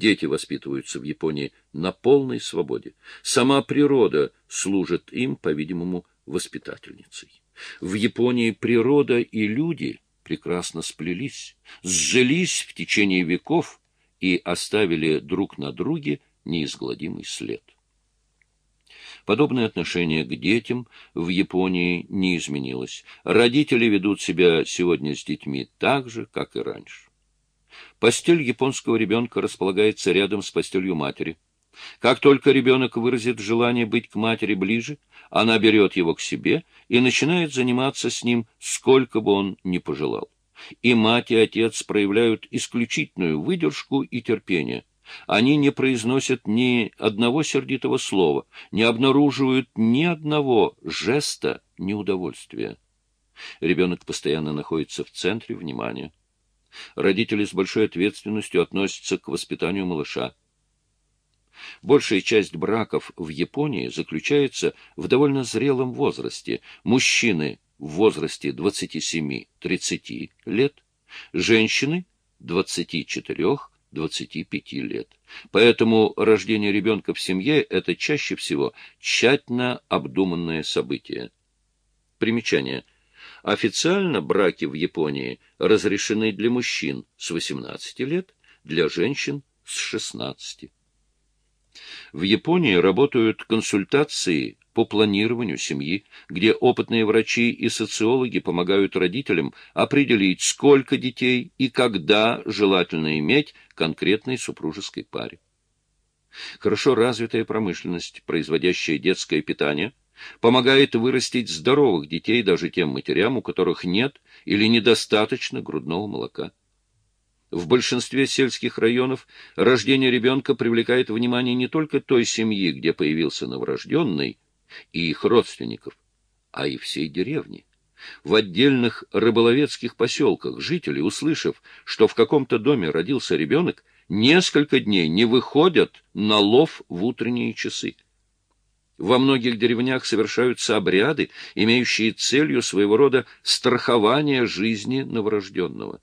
Дети воспитываются в Японии на полной свободе. Сама природа служит им, по-видимому, воспитательницей. В Японии природа и люди прекрасно сплелись, сжились в течение веков и оставили друг на друге неизгладимый след. Подобное отношение к детям в Японии не изменилось. Родители ведут себя сегодня с детьми так же, как и раньше. Постель японского ребенка располагается рядом с постелью матери. Как только ребенок выразит желание быть к матери ближе, она берет его к себе и начинает заниматься с ним, сколько бы он ни пожелал. И мать и отец проявляют исключительную выдержку и терпение. Они не произносят ни одного сердитого слова, не обнаруживают ни одного жеста неудовольствия. Ребенок постоянно находится в центре внимания. Родители с большой ответственностью относятся к воспитанию малыша. Большая часть браков в Японии заключается в довольно зрелом возрасте. Мужчины в возрасте 27-30 лет, женщины 24-25 лет. Поэтому рождение ребенка в семье – это чаще всего тщательно обдуманное событие. Примечание – Официально браки в Японии разрешены для мужчин с 18 лет, для женщин с 16. В Японии работают консультации по планированию семьи, где опытные врачи и социологи помогают родителям определить, сколько детей и когда желательно иметь конкретной супружеской паре. Хорошо развитая промышленность, производящая детское питание – помогает вырастить здоровых детей даже тем матерям, у которых нет или недостаточно грудного молока. В большинстве сельских районов рождение ребенка привлекает внимание не только той семьи, где появился новорожденный, и их родственников, а и всей деревни. В отдельных рыболовецких поселках жители, услышав, что в каком-то доме родился ребенок, несколько дней не выходят на лов в утренние часы. Во многих деревнях совершаются обряды, имеющие целью своего рода страхование жизни новорожденного.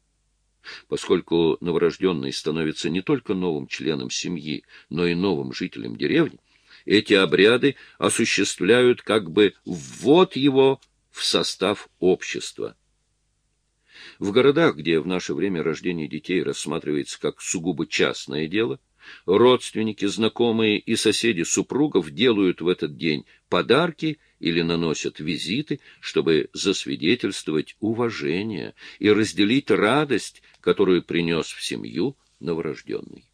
Поскольку новорожденный становится не только новым членом семьи, но и новым жителем деревни, эти обряды осуществляют как бы ввод его в состав общества. В городах, где в наше время рождение детей рассматривается как сугубо частное дело, Родственники, знакомые и соседи супругов делают в этот день подарки или наносят визиты, чтобы засвидетельствовать уважение и разделить радость, которую принес в семью новорожденный.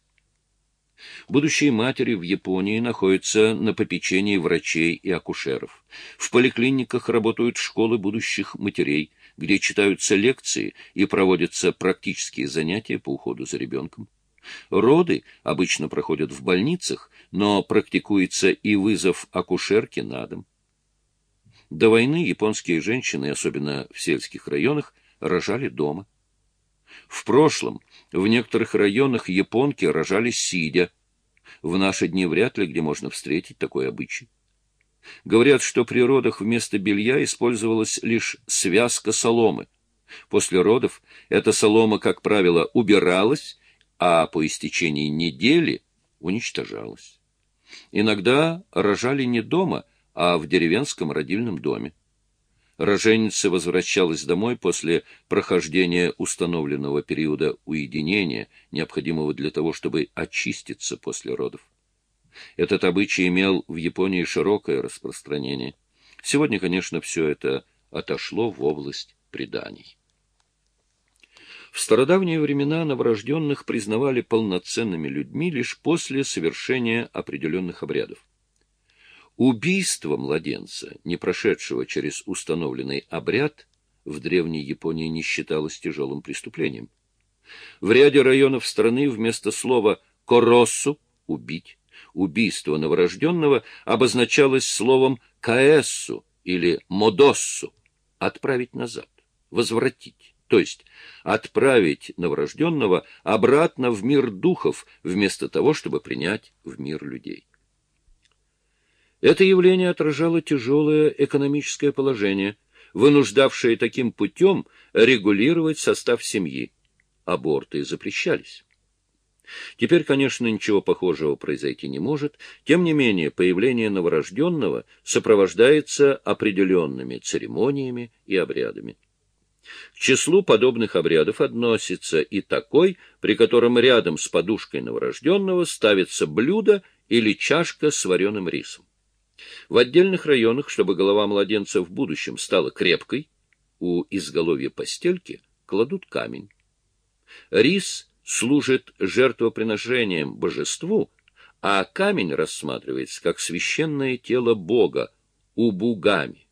Будущие матери в Японии находятся на попечении врачей и акушеров. В поликлиниках работают школы будущих матерей, где читаются лекции и проводятся практические занятия по уходу за ребенком. Роды обычно проходят в больницах, но практикуется и вызов акушерки на дом. До войны японские женщины, особенно в сельских районах, рожали дома. В прошлом в некоторых районах японки рожали сидя. В наши дни вряд ли где можно встретить такой обычай. Говорят, что при родах вместо белья использовалась лишь связка соломы. После родов эта солома, как правило, убиралась а по истечении недели уничтожалась. Иногда рожали не дома, а в деревенском родильном доме. Роженица возвращалась домой после прохождения установленного периода уединения, необходимого для того, чтобы очиститься после родов. Этот обычай имел в Японии широкое распространение. Сегодня, конечно, все это отошло в область преданий. В стародавние времена новорожденных признавали полноценными людьми лишь после совершения определенных обрядов. Убийство младенца, не прошедшего через установленный обряд, в древней Японии не считалось тяжелым преступлением. В ряде районов страны вместо слова «короссу» — «убить» убийство новорожденного обозначалось словом «каэссу» или «модоссу» — «отправить назад», «возвратить» то есть отправить новорожденного обратно в мир духов, вместо того, чтобы принять в мир людей. Это явление отражало тяжелое экономическое положение, вынуждавшее таким путем регулировать состав семьи. Аборты запрещались. Теперь, конечно, ничего похожего произойти не может, тем не менее появление новорожденного сопровождается определенными церемониями и обрядами. К числу подобных обрядов относится и такой, при котором рядом с подушкой новорожденного ставится блюдо или чашка с вареным рисом. В отдельных районах, чтобы голова младенца в будущем стала крепкой, у изголовья постельки кладут камень. Рис служит жертвоприношением божеству, а камень рассматривается как священное тело Бога, убугами.